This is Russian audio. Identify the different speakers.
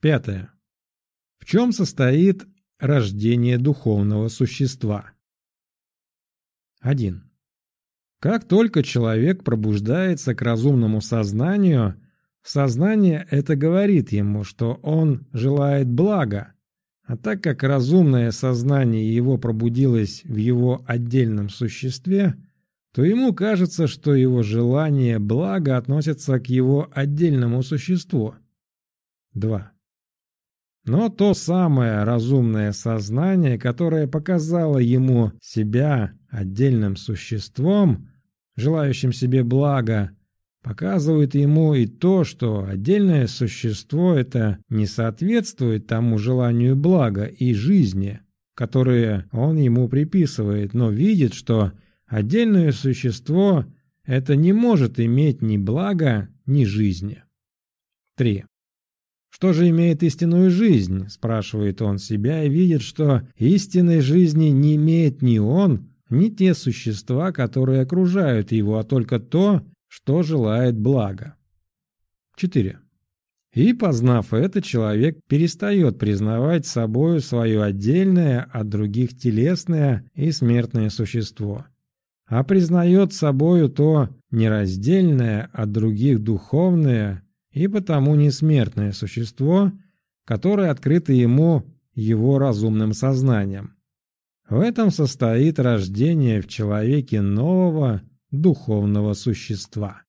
Speaker 1: Пятое. В чем состоит рождение духовного существа? 1. Как только человек пробуждается к разумному сознанию, сознание это говорит ему, что он желает блага, а так как разумное сознание его пробудилось в его отдельном существе, то ему кажется, что его желание блага относится к его отдельному существу. 2. Но то самое разумное сознание, которое показало ему себя отдельным существом, желающим себе блага, показывает ему и то, что отдельное существо это не соответствует тому желанию блага и жизни, которые он ему приписывает, но видит, что отдельное существо это не может иметь ни блага, ни жизни. 3. Что же имеет истинную жизнь? Спрашивает он себя и видит, что истинной жизни не имеет ни он, ни те существа, которые окружают его, а только то, что желает блага. 4. И, познав это, человек перестает признавать собою свое отдельное от других телесное и смертное существо, а признает собою то нераздельное от других духовное и потому несмертное существо, которое открыто ему его разумным сознанием. В этом состоит рождение в человеке нового духовного существа.